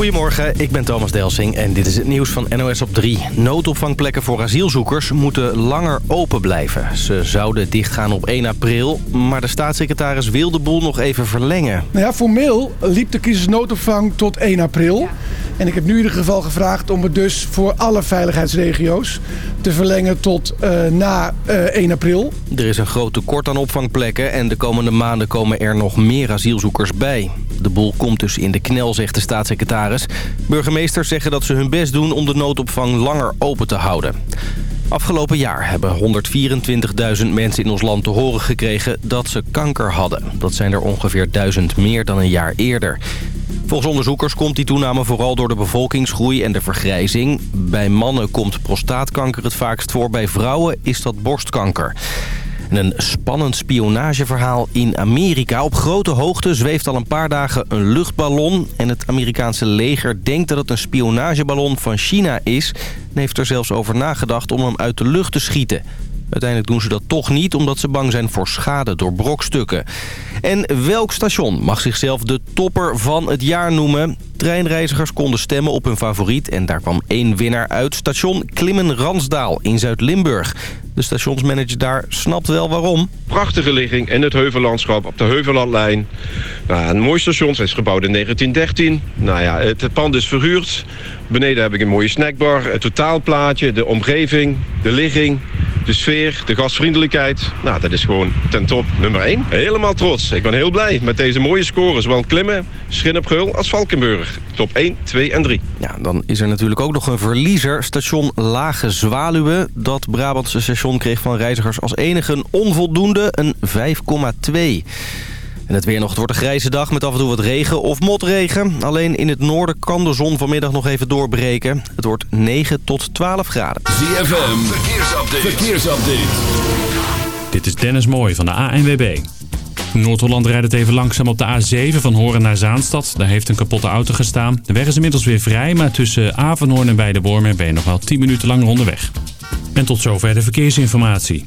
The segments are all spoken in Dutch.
Goedemorgen, ik ben Thomas Delsing en dit is het nieuws van NOS op 3. Noodopvangplekken voor asielzoekers moeten langer open blijven. Ze zouden dichtgaan op 1 april, maar de staatssecretaris wil de boel nog even verlengen. Nou ja, formeel liep de crisisnoodopvang tot 1 april. En ik heb nu in ieder geval gevraagd om het dus voor alle veiligheidsregio's te verlengen tot uh, na uh, 1 april. Er is een groot tekort aan opvangplekken en de komende maanden komen er nog meer asielzoekers bij. De boel komt dus in de knel, zegt de staatssecretaris. Burgemeesters zeggen dat ze hun best doen om de noodopvang langer open te houden. Afgelopen jaar hebben 124.000 mensen in ons land te horen gekregen dat ze kanker hadden. Dat zijn er ongeveer 1000 meer dan een jaar eerder. Volgens onderzoekers komt die toename vooral door de bevolkingsgroei en de vergrijzing. Bij mannen komt prostaatkanker het vaakst voor, bij vrouwen is dat borstkanker. Een spannend spionageverhaal in Amerika. Op grote hoogte zweeft al een paar dagen een luchtballon. En het Amerikaanse leger denkt dat het een spionageballon van China is. En heeft er zelfs over nagedacht om hem uit de lucht te schieten. Uiteindelijk doen ze dat toch niet, omdat ze bang zijn voor schade door brokstukken. En welk station mag zichzelf de topper van het jaar noemen? Treinreizigers konden stemmen op hun favoriet en daar kwam één winnaar uit. Station Klimmen-Ransdaal in Zuid-Limburg. De stationsmanager daar snapt wel waarom. Prachtige ligging en het heuvellandschap op de Heuvellandlijn. Nou, een mooi station, het is gebouwd in 1913. Nou ja, het pand is verhuurd. Beneden heb ik een mooie snackbar, het totaalplaatje, de omgeving, de ligging, de sfeer, de gastvriendelijkheid. Nou, dat is gewoon ten top nummer 1. Helemaal trots. Ik ben heel blij met deze mooie scores. Zowel Klimmen, Schinnepreul als Valkenburg. Top 1, 2 en 3. Ja, dan is er natuurlijk ook nog een verliezer. Station Lage Zwaluwe. Dat Brabantse station kreeg van reizigers als enige een onvoldoende, een 5,2. En het weer nog. Het wordt een grijze dag met af en toe wat regen of motregen. Alleen in het noorden kan de zon vanmiddag nog even doorbreken. Het wordt 9 tot 12 graden. ZFM, verkeersupdate. verkeersupdate. Dit is Dennis Mooij van de ANWB. Noord-Holland rijdt het even langzaam op de A7 van Horen naar Zaanstad. Daar heeft een kapotte auto gestaan. De weg is inmiddels weer vrij, maar tussen Avenhoorn en Weidewormen ben je nog wel 10 minuten langer onderweg. En tot zover de verkeersinformatie.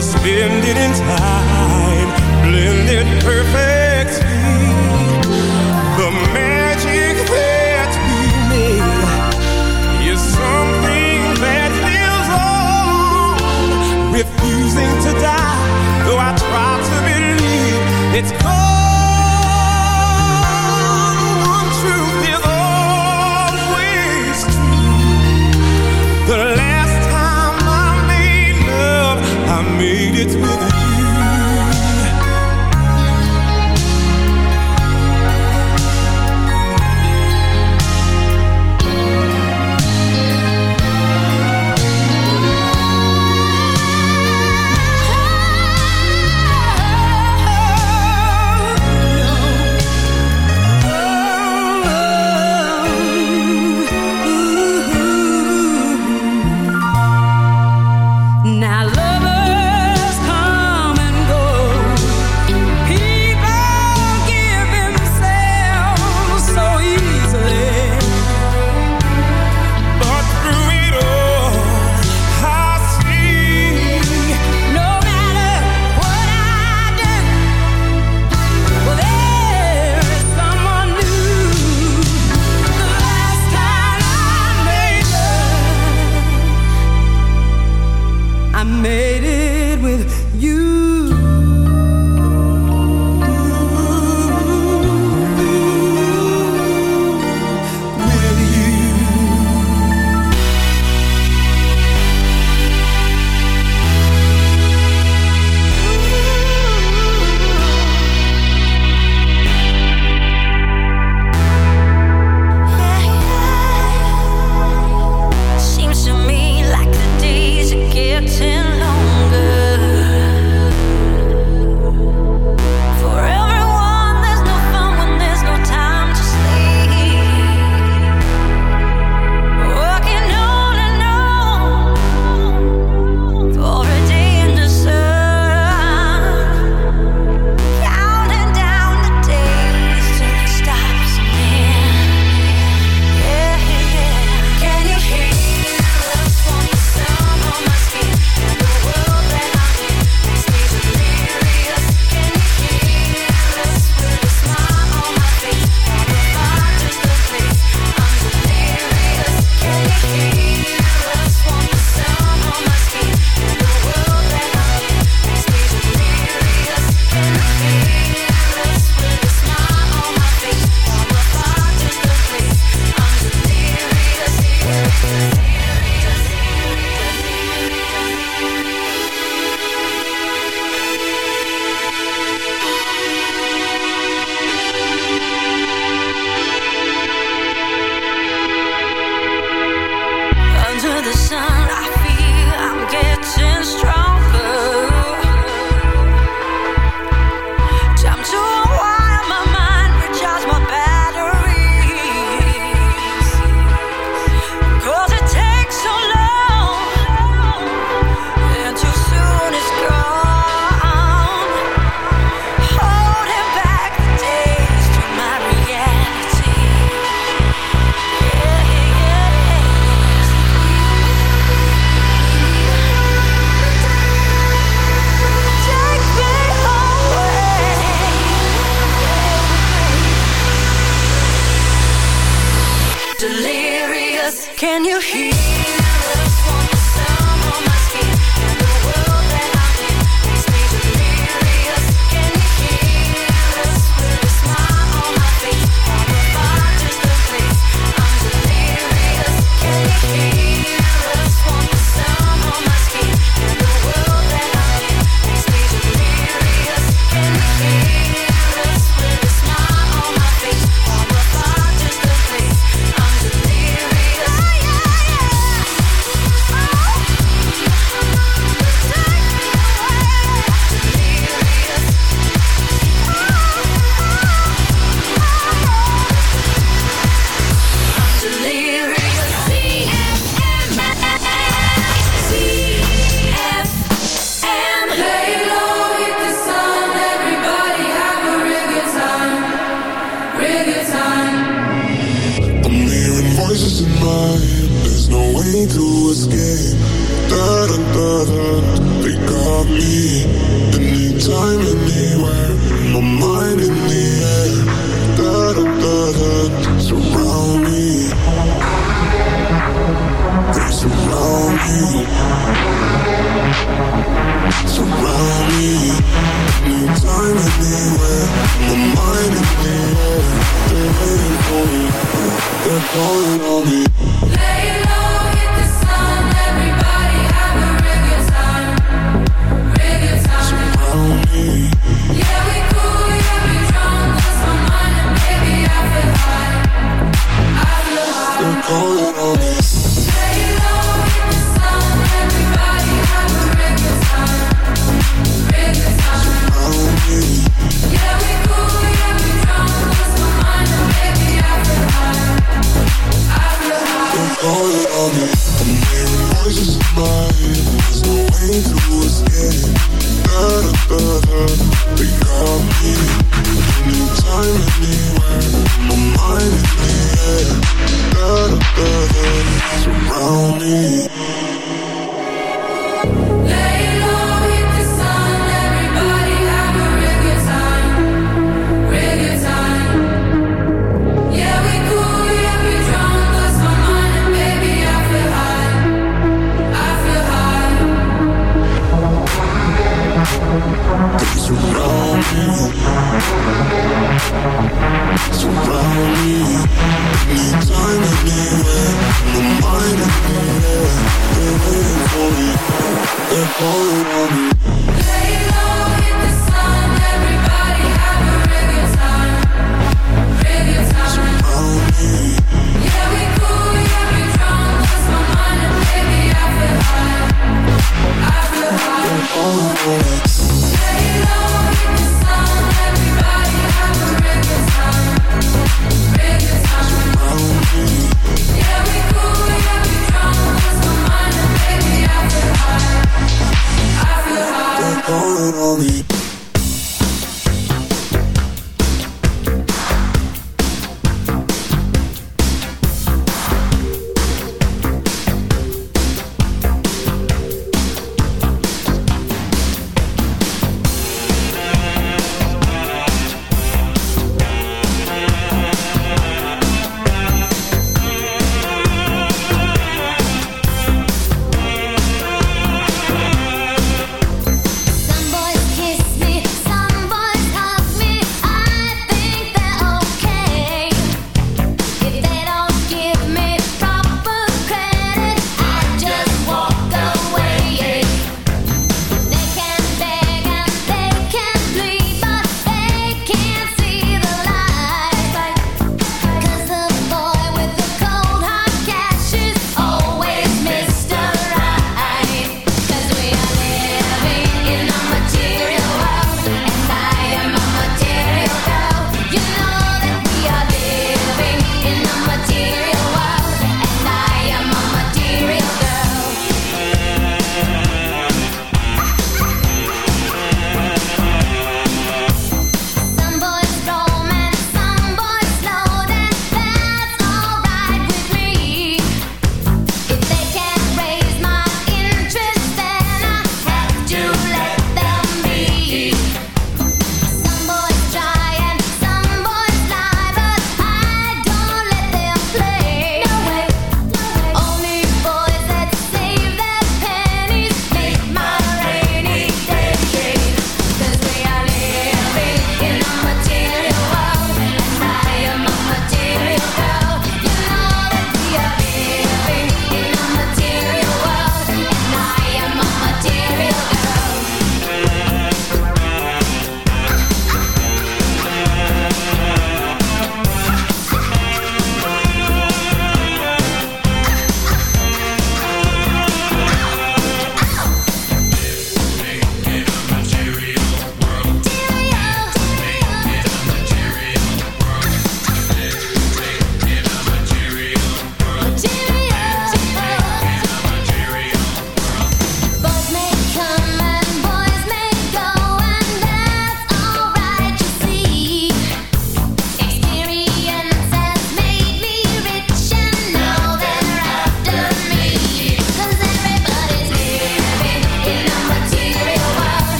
Suspended in time, blended perfectly.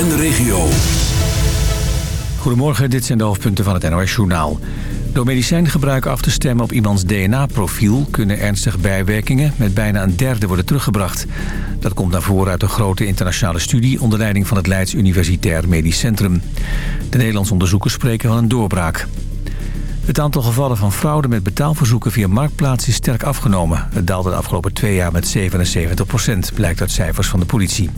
En de regio. Goedemorgen, dit zijn de hoofdpunten van het NOS-journaal. Door medicijngebruik af te stemmen op iemands DNA-profiel... kunnen ernstige bijwerkingen met bijna een derde worden teruggebracht. Dat komt naar voren uit een grote internationale studie... onder leiding van het Leids Universitair Medisch Centrum. De Nederlandse onderzoekers spreken van een doorbraak. Het aantal gevallen van fraude met betaalverzoeken via Marktplaats is sterk afgenomen. Het daalde de afgelopen twee jaar met 77 procent, blijkt uit cijfers van de politie.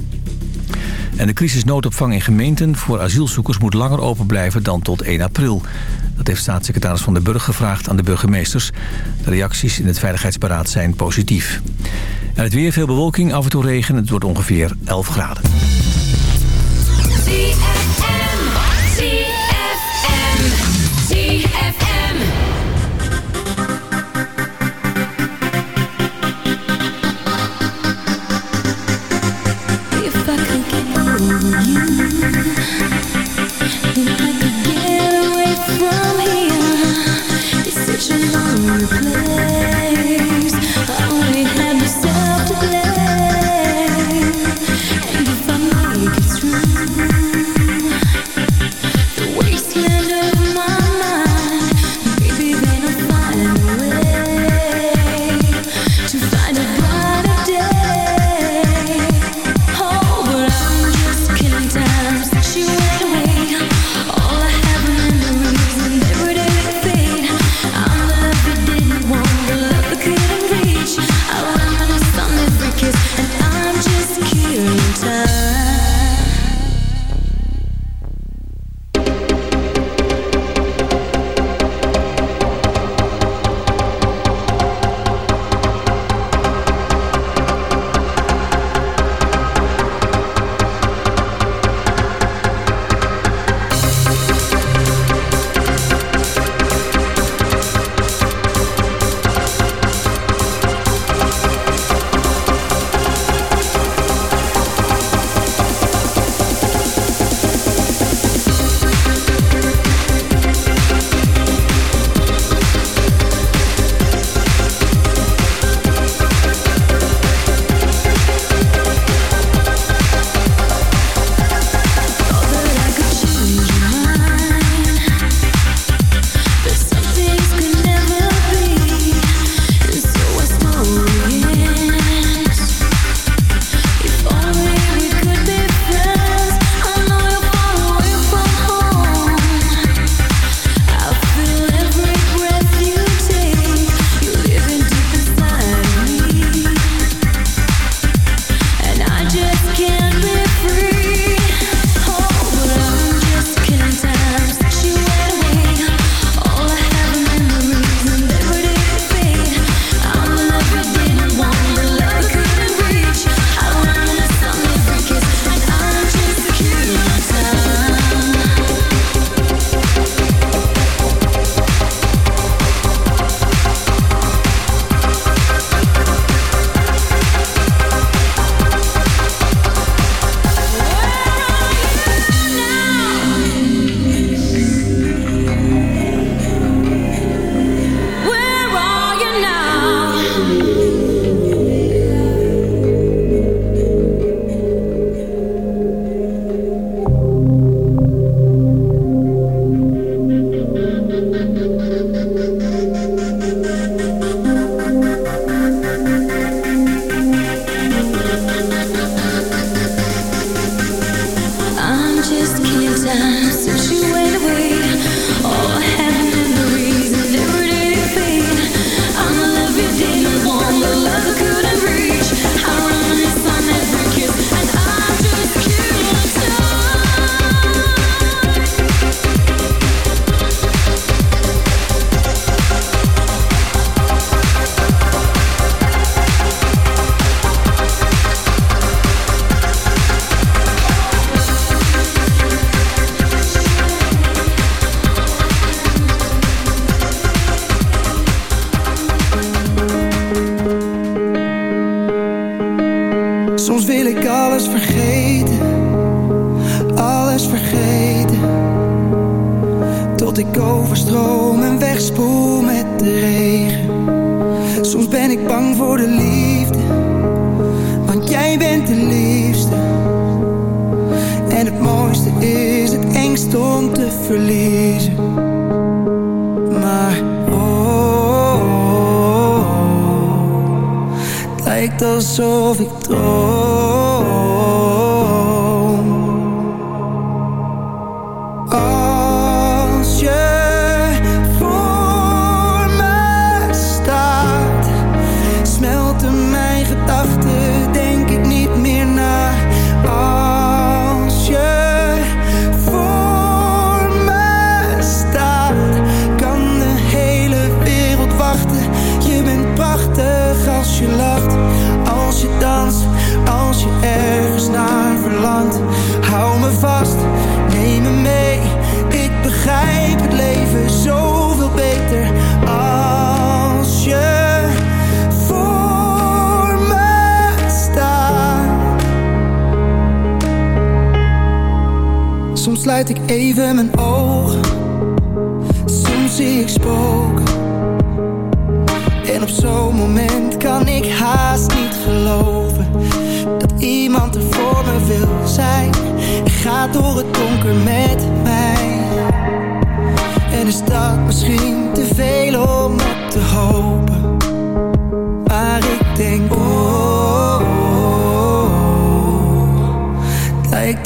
En de crisisnoodopvang in gemeenten voor asielzoekers moet langer open blijven dan tot 1 april. Dat heeft staatssecretaris Van den Burg gevraagd aan de burgemeesters. De reacties in het Veiligheidsberaad zijn positief. En het weer veel bewolking, af en toe regen. Het wordt ongeveer 11 graden.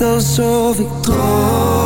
Alsof ik droom.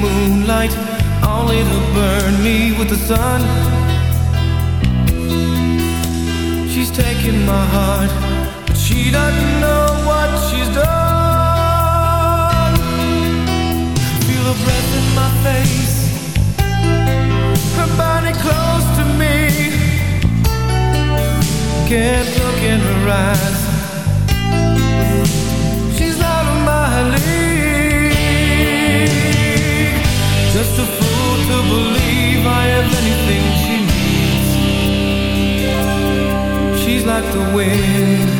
Moonlight, only to burn me with the sun. She's taking my heart, but she doesn't know what she's done. Feel her breath in my face, her body close to me. Can't look in her eyes. She's out of my league. To believe I have anything she needs. She's like the wind.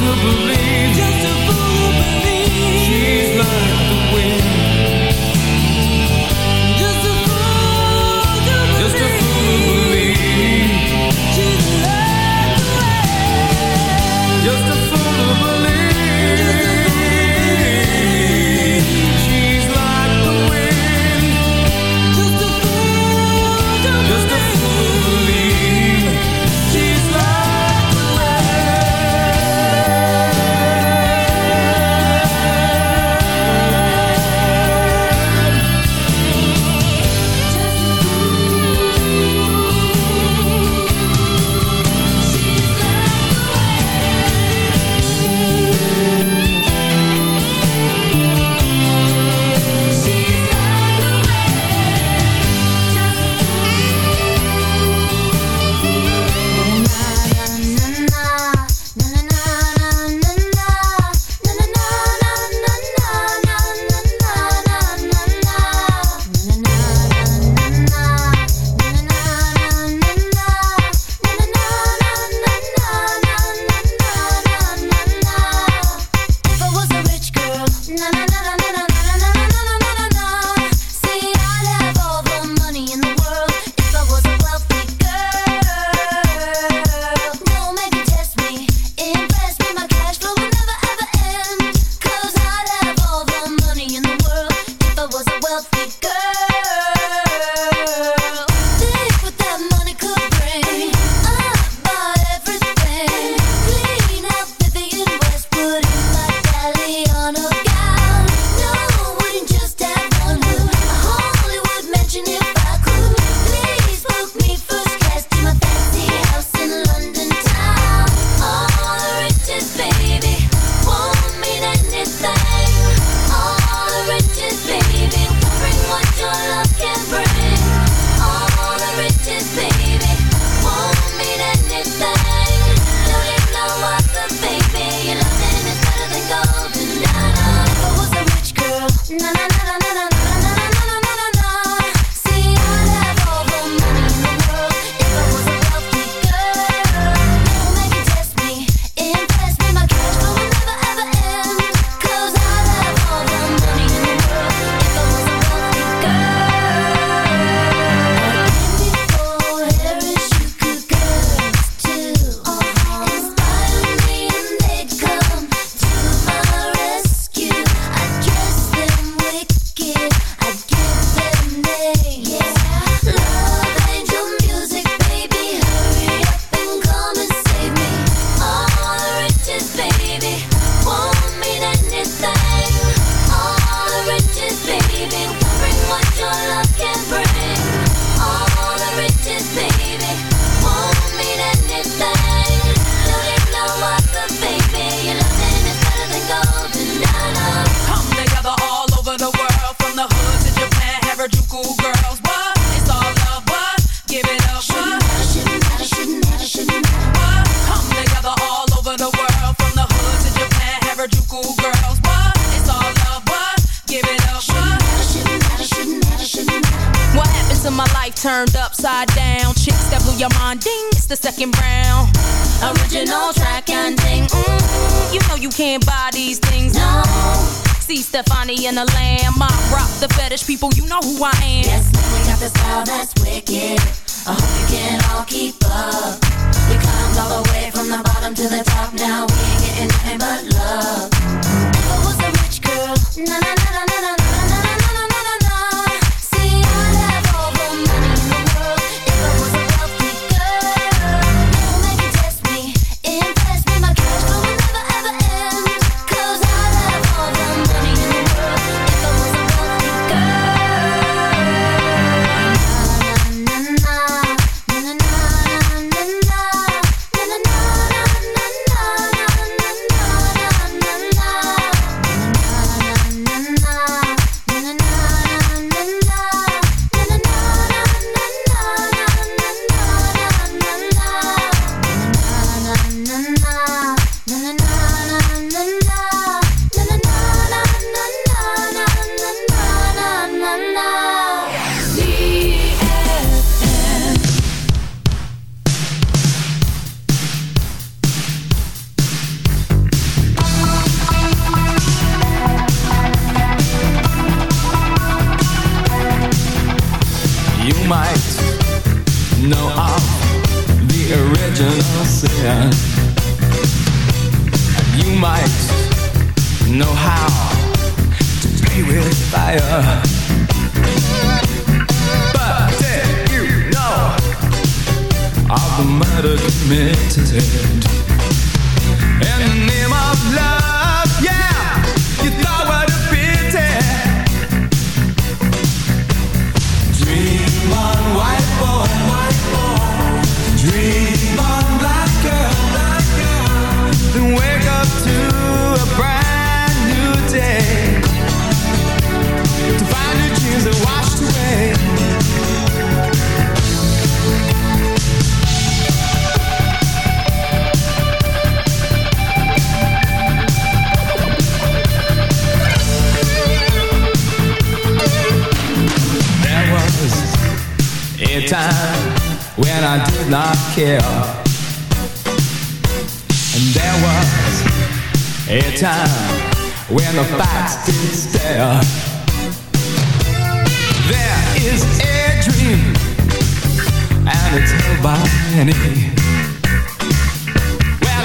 To believe.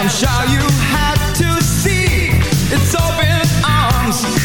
I'm sure you had to see its open arms.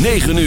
9 uur.